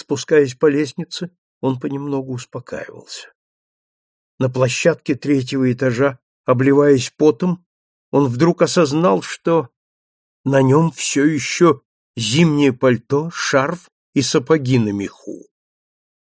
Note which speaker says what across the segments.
Speaker 1: Спускаясь по лестнице, он понемногу успокаивался. На площадке третьего этажа, обливаясь потом, он вдруг осознал, что на нем все еще зимнее пальто, шарф и сапоги на меху.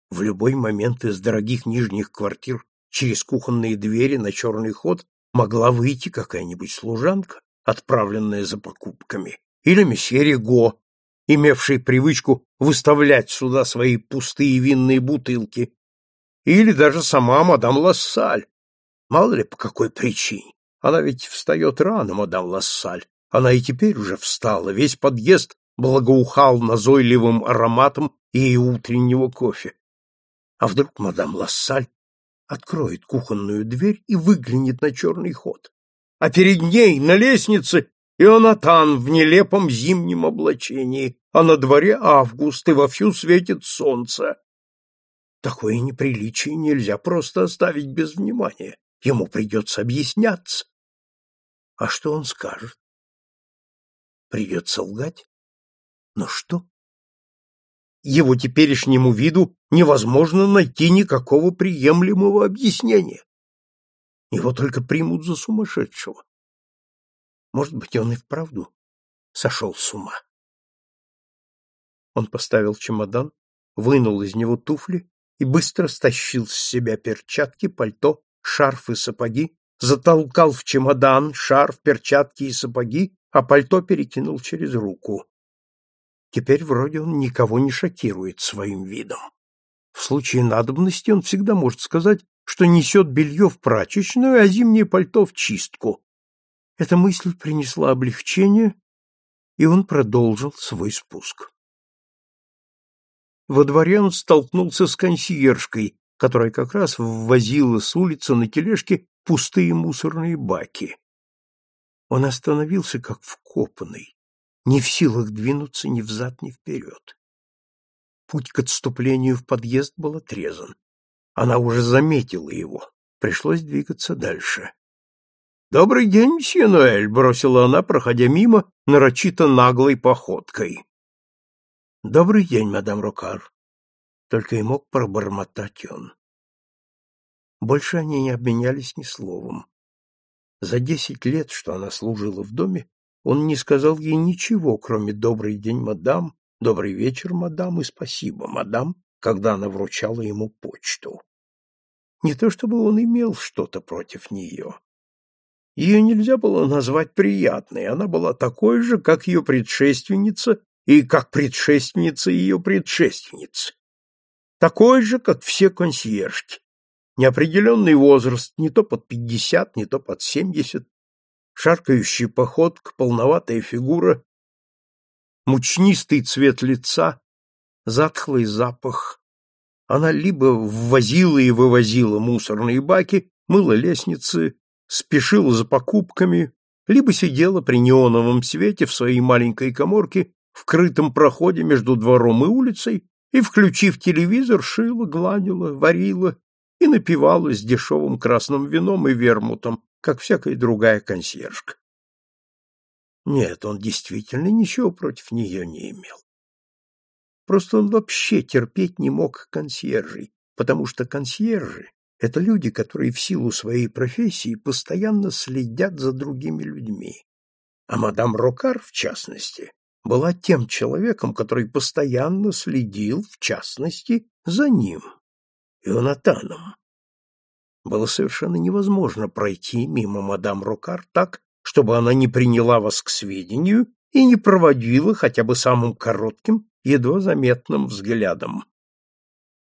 Speaker 1: В любой момент из дорогих нижних квартир через кухонные двери на черный ход могла выйти какая-нибудь служанка, отправленная за покупками, или месье Рего, имевший привычку выставлять сюда свои пустые винные бутылки, или даже сама мадам Лассаль. Мало ли по какой причине. Она ведь встает рано, мадам Лассаль. Она и теперь уже встала, весь подъезд благоухал назойливым ароматом ее утреннего кофе. А вдруг мадам Лассаль откроет кухонную дверь и выглянет на черный ход? А перед ней на лестнице Ионатан в нелепом зимнем облачении, а на дворе август, и вовсю светит солнце. Такое неприличие нельзя просто оставить без внимания. Ему придется объясняться. А что он скажет? Придется лгать? Но что? Его теперешнему виду невозможно найти никакого приемлемого объяснения. Его только примут за сумасшедшего. Может быть, он и вправду сошел с ума. Он поставил чемодан, вынул из него туфли и быстро стащил с себя перчатки, пальто, шарф и сапоги, затолкал в чемодан шарф, перчатки и сапоги, а пальто перекинул через руку. Теперь вроде он никого не шокирует своим видом. В случае надобности он всегда может сказать, что несет белье в прачечную, а зимнее пальто в чистку. Эта мысль принесла облегчение, и он продолжил свой спуск. Во дворе он столкнулся с консьержкой, которая как раз ввозила с улицы на тележке пустые мусорные баки. Он остановился как вкопанный, не в силах двинуться ни взад, ни вперед. Путь к отступлению в подъезд был отрезан. Она уже заметила его. Пришлось двигаться дальше. «Добрый день, мсье Ноэль!» — бросила она, проходя мимо, нарочито наглой походкой. «Добрый день, мадам Рокар», — только и мог пробормотать он. Больше они не обменялись ни словом. За десять лет, что она служила в доме, он не сказал ей ничего, кроме «добрый день, мадам», «добрый вечер, мадам» и «спасибо, мадам», когда она вручала ему почту. Не то чтобы он имел что-то против нее. Ее нельзя было назвать приятной, она была такой же, как ее предшественница и как предшественница ее предшественницы. Такой же, как все консьержки. Неопределенный возраст, не то под пятьдесят, не то под семьдесят, шаркающая походка, полноватая фигура, мучнистый цвет лица, затхлый запах. Она либо ввозила и вывозила мусорные баки, мыла лестницы, спешила за покупками, либо сидела при неоновом свете в своей маленькой коморке в крытом проходе между двором и улицей и, включив телевизор, шила, гладила, варила и напивала с дешевым красным вином и вермутом, как всякая другая консьержка. Нет, он действительно ничего против нее не имел. Просто он вообще терпеть не мог консьержей, потому что консьержи — это люди, которые в силу своей профессии постоянно следят за другими людьми. А мадам Рокар, в частности, была тем человеком, который постоянно следил, в частности, за ним, Ионатаном. Было совершенно невозможно пройти мимо мадам Рокар так, чтобы она не приняла вас к сведению и не проводила хотя бы самым коротким, едва заметным взглядом.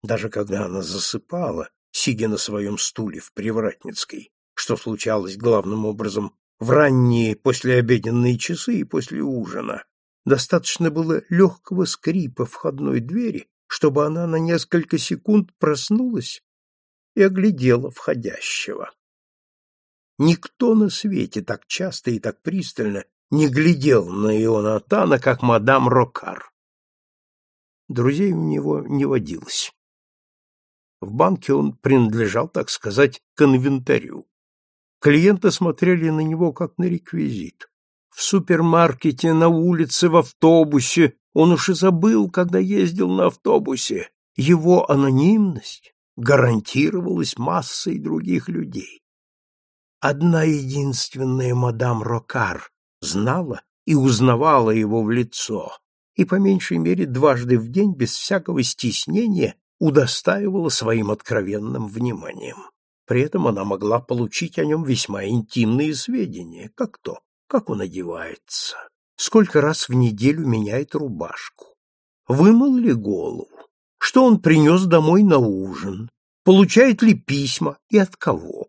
Speaker 1: Даже когда она засыпала, сидя на своем стуле в Привратницкой, что случалось главным образом в ранние послеобеденные часы и после ужина, Достаточно было легкого скрипа входной двери, чтобы она на несколько секунд проснулась и оглядела входящего. Никто на свете так часто и так пристально не глядел на Ионатана, как мадам Рокар. Друзей у него не водилось. В банке он принадлежал, так сказать, к инвентарю. Клиенты смотрели на него как на реквизит в супермаркете, на улице, в автобусе. Он уж и забыл, когда ездил на автобусе. Его анонимность гарантировалась массой других людей. Одна единственная мадам Рокар знала и узнавала его в лицо, и по меньшей мере дважды в день без всякого стеснения удостаивала своим откровенным вниманием. При этом она могла получить о нем весьма интимные сведения, как то как он одевается? Сколько раз в неделю меняет рубашку? Вымыл ли голову? Что он принес домой на ужин? Получает ли письма и от кого?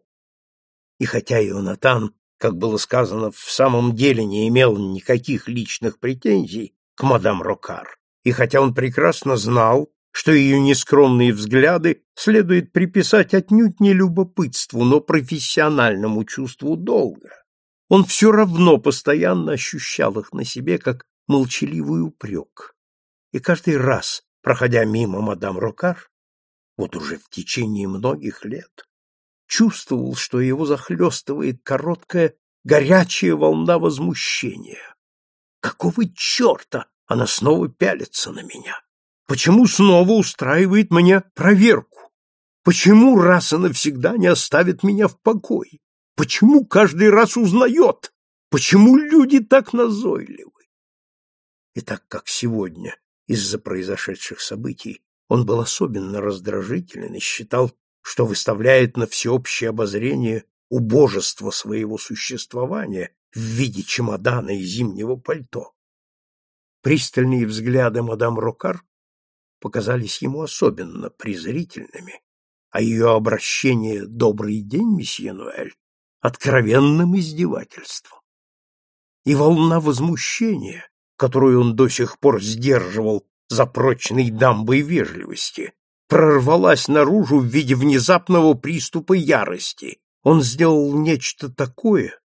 Speaker 1: И хотя Ионатан, как было сказано, в самом деле не имел никаких личных претензий к мадам Рокар, и хотя он прекрасно знал, что ее нескромные взгляды следует приписать отнюдь не любопытству, но профессиональному чувству долга, он все равно постоянно ощущал их на себе как молчаливый упрек. И каждый раз, проходя мимо мадам Рокар, вот уже в течение многих лет, чувствовал, что его захлестывает короткая, горячая волна возмущения. Какого черта она снова пялится на меня? Почему снова устраивает мне проверку? Почему раз и навсегда не оставит меня в покое? Почему каждый раз узнает? Почему люди так назойливы? И так как сегодня, из-за произошедших событий, он был особенно раздражителен и считал, что выставляет на всеобщее обозрение убожество своего существования в виде чемодана и зимнего пальто. Пристальные взгляды мадам Рокар показались ему особенно презрительными, а ее обращение «Добрый день, месье Нуэль» откровенным издевательством. И волна возмущения, которую он до сих пор сдерживал за прочной дамбой вежливости, прорвалась наружу в виде внезапного приступа ярости. Он сделал нечто такое,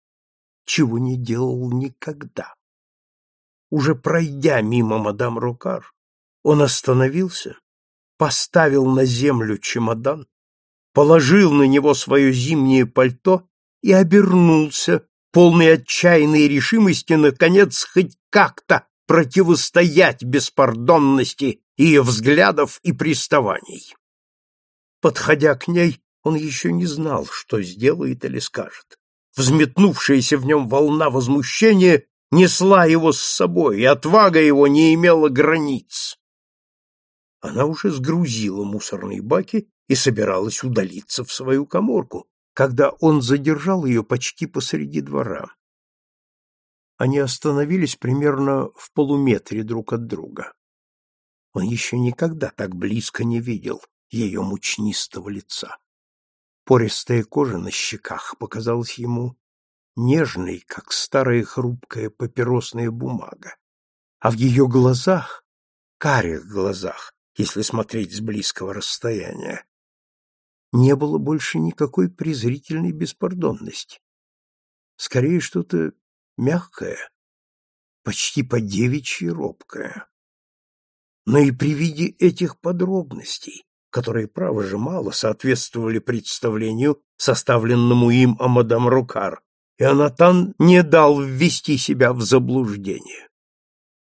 Speaker 1: чего не делал никогда. Уже пройдя мимо мадам Рукар, он остановился, поставил на землю чемодан, положил на него свое зимнее пальто и обернулся, полный отчаянной решимости, наконец, хоть как-то противостоять беспардонности ее взглядов и приставаний. Подходя к ней, он еще не знал, что сделает или скажет. Взметнувшаяся в нем волна возмущения несла его с собой, и отвага его не имела границ. Она уже сгрузила мусорные баки и собиралась удалиться в свою коморку, когда он задержал ее почти посреди двора. Они остановились примерно в полуметре друг от друга. Он еще никогда так близко не видел ее мучнистого лица. Пористая кожа на щеках показалась ему нежной, как старая хрупкая папиросная бумага. А в ее глазах, карих глазах, если смотреть с близкого расстояния, не было больше никакой презрительной беспардонности. Скорее, что-то мягкое, почти по-девичьи робкое. Но и при виде этих подробностей, которые, право же, мало соответствовали представлению, составленному им о мадам Рукар, и Анатан не дал ввести себя в заблуждение.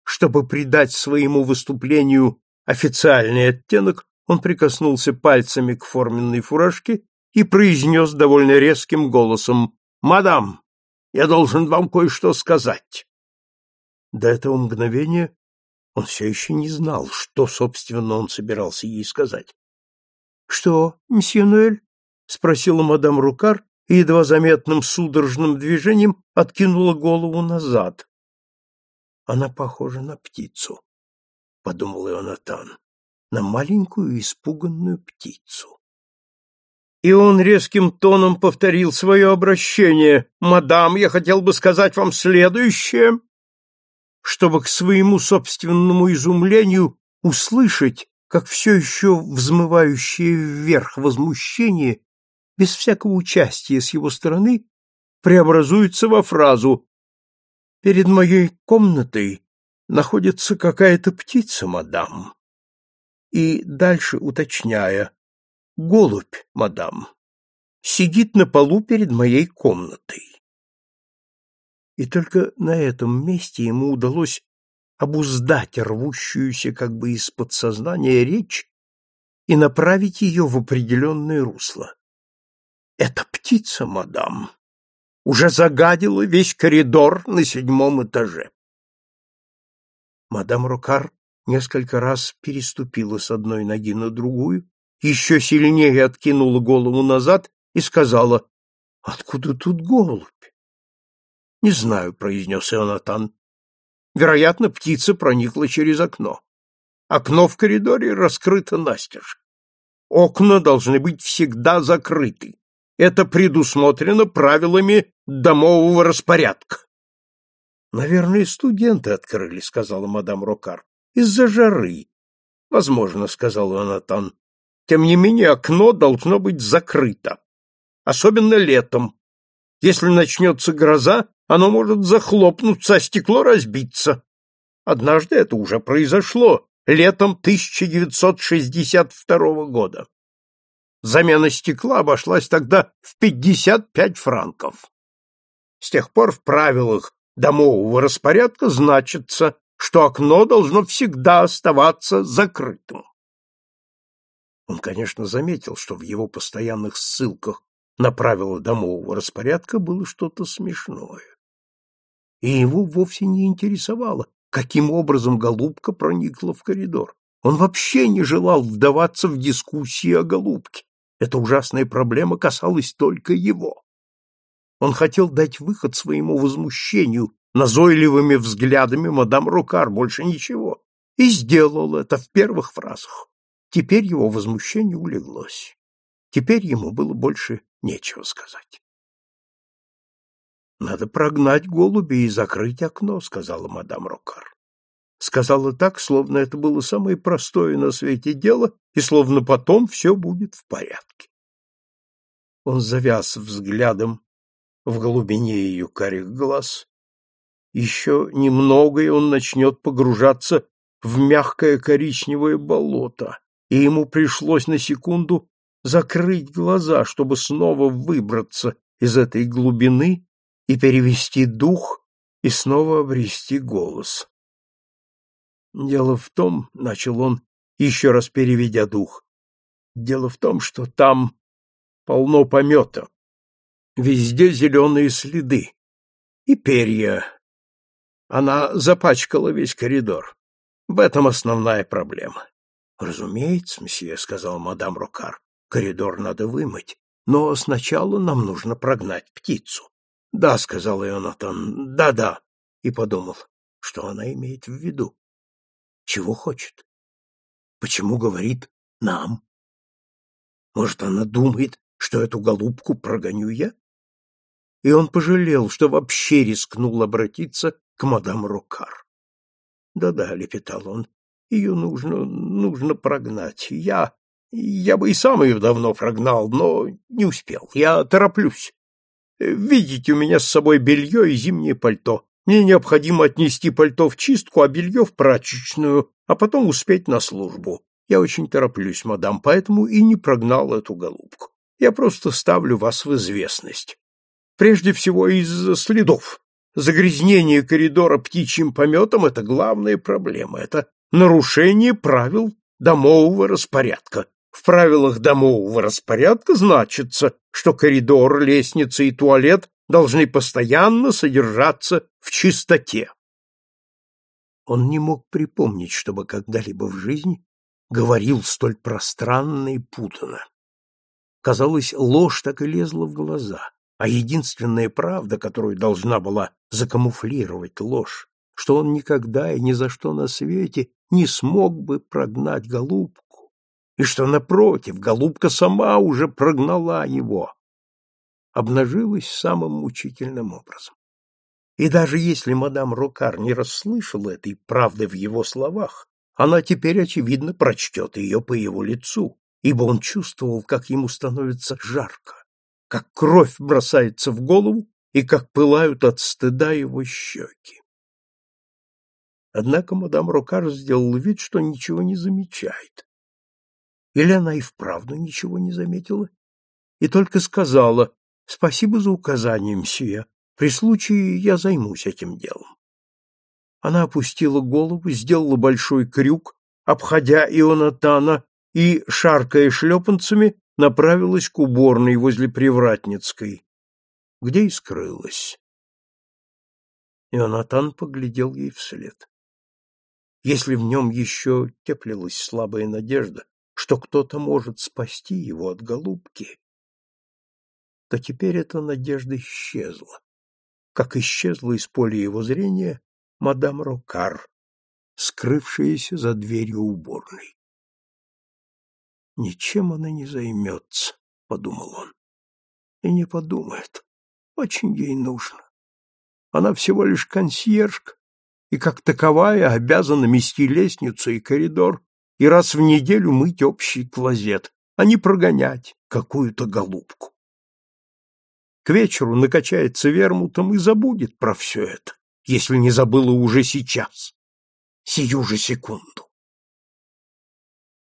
Speaker 1: Чтобы придать своему выступлению официальный оттенок, он прикоснулся пальцами к форменной фуражке и произнес довольно резким голосом «Мадам, я должен вам кое-что сказать». До этого мгновения он все еще не знал, что, собственно, он собирался ей сказать. «Что, мсье Нуэль?» — спросила мадам Рукар и едва заметным судорожным движением откинула голову назад. «Она похожа на птицу», — подумал Ионатан на маленькую испуганную птицу. И он резким тоном повторил свое обращение. «Мадам, я хотел бы сказать вам следующее!» Чтобы к своему собственному изумлению услышать, как все еще взмывающее вверх возмущение, без всякого участия с его стороны, преобразуется во фразу «Перед моей комнатой находится какая-то птица, мадам» и дальше уточняя. «Голубь, мадам, сидит на полу перед моей комнатой». И только на этом месте ему удалось обуздать рвущуюся как бы из подсознания речь и направить ее в определенное русло. Это птица, мадам, уже загадила весь коридор на седьмом этаже». Мадам Рокар несколько раз переступила с одной ноги на другую, еще сильнее откинула голову назад и сказала, «Откуда тут голубь?» «Не знаю», — произнес Ионатан. «Вероятно, птица проникла через окно. Окно в коридоре раскрыто настежь. Окна должны быть всегда закрыты. Это предусмотрено правилами домового распорядка». «Наверное, студенты открыли», — сказала мадам Рокар. Из-за жары. Возможно, сказал Анатон. Тем не менее, окно должно быть закрыто. Особенно летом. Если начнется гроза, оно может захлопнуться, а стекло разбиться. Однажды это уже произошло, летом 1962 года. Замена стекла обошлась тогда в 55 франков. С тех пор в правилах домового распорядка значится что окно должно всегда оставаться закрытым. Он, конечно, заметил, что в его постоянных ссылках на правила домового распорядка было что-то смешное. И его вовсе не интересовало, каким образом голубка проникла в коридор. Он вообще не желал вдаваться в дискуссии о голубке. Эта ужасная проблема касалась только его. Он хотел дать выход своему возмущению назойливыми взглядами мадам Рукар, больше ничего. И сделал это в первых фразах. Теперь его возмущение улеглось. Теперь ему было больше нечего сказать. «Надо прогнать голуби и закрыть окно», — сказала мадам Рокар. Сказала так, словно это было самое простое на свете дело, и словно потом все будет в порядке. Он завяз взглядом в глубине ее карих глаз еще немного, и он начнет погружаться в мягкое коричневое болото, и ему пришлось на секунду закрыть глаза, чтобы снова выбраться из этой глубины и перевести дух и снова обрести голос. Дело в том, — начал он, еще раз переведя дух, — дело в том, что там полно помета, везде зеленые следы и перья, она запачкала весь коридор. В этом основная проблема. Разумеется, месье, сказал мадам Рокар. Коридор надо вымыть, но сначала нам нужно прогнать птицу. Да, сказал Ионатан. Да-да. И подумал, что она имеет в виду? Чего хочет? Почему говорит нам? Может, она думает, что эту голубку прогоню я? И он пожалел, что вообще рискнул обратиться к мадам Рокар. «Да-да», — лепетал он, — «ее нужно, нужно прогнать. Я... я бы и сам ее давно прогнал, но не успел. Я тороплюсь. Видите, у меня с собой белье и зимнее пальто. Мне необходимо отнести пальто в чистку, а белье в прачечную, а потом успеть на службу. Я очень тороплюсь, мадам, поэтому и не прогнал эту голубку. Я просто ставлю вас в известность. Прежде всего из-за следов. Загрязнение коридора птичьим пометом – это главная проблема, это нарушение правил домового распорядка. В правилах домового распорядка значится, что коридор, лестница и туалет должны постоянно содержаться в чистоте. Он не мог припомнить, чтобы когда-либо в жизни говорил столь пространно и путанно. Казалось, ложь так и лезла в глаза, а единственная правда, которую должна была закамуфлировать ложь, что он никогда и ни за что на свете не смог бы прогнать голубку, и что, напротив, голубка сама уже прогнала его, обнажилась самым мучительным образом. И даже если мадам Рокар не расслышала этой правды в его словах, она теперь, очевидно, прочтет ее по его лицу, ибо он чувствовал, как ему становится жарко, как кровь бросается в голову и как пылают от стыда его щеки. Однако мадам Рокар сделала вид, что ничего не замечает. Или она и вправду ничего не заметила, и только сказала «Спасибо за указание, мсье. При случае я займусь этим делом». Она опустила голову, сделала большой крюк, обходя Ионатана, и, шаркая шлепанцами, направилась к уборной возле Привратницкой где и скрылась. Ионатан поглядел ей вслед. Если в нем еще теплилась слабая надежда, что кто-то может спасти его от голубки, то теперь эта надежда исчезла, как исчезла из поля его зрения мадам Рокар, скрывшаяся за дверью уборной. «Ничем она не займется», — подумал он, — «и не подумает» очень ей нужно. Она всего лишь консьержка, и как таковая обязана мести лестницу и коридор и раз в неделю мыть общий клозет, а не прогонять какую-то голубку. К вечеру накачается вермутом и забудет про все это, если не забыла уже сейчас, сию же секунду.